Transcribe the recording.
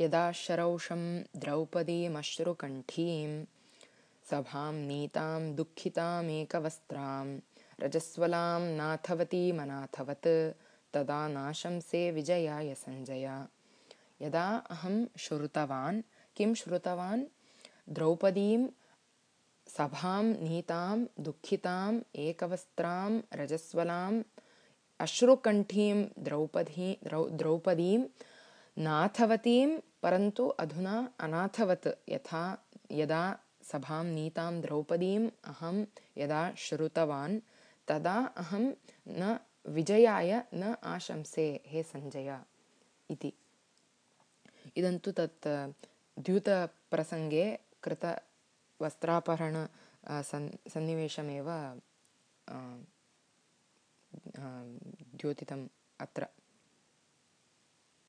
यदा शरौषं द्रौपदीमश्रुकण्ठीं सभां नीतां दुःखितामेकवस्त्रां रजस्वलां नाथवतीमनाथवत् तदा नाशंसे विजयाय सञ्जय यदा अहं श्रुतवान् किं श्रुतवान्? द्रौपदीं सभां नीतां दुःखिताम् एकवस्त्रां रजस्वलाम् अश्रुकण्ठीं द्रौपदी द्रौपदीं नाथवतीं परन्तु अधुना अनाथवत् यथा यदा सभां नीतां द्रौपदीम् अहं यदा श्रुतवान् तदा अहं न विजयाय न आशंसे हे सञ्जय। इति। इदं तु तत् द्यूतप्रसङ्गे कृतवस्त्रापहरण सन् सन्निवेशमेव द्योतितम् अत्र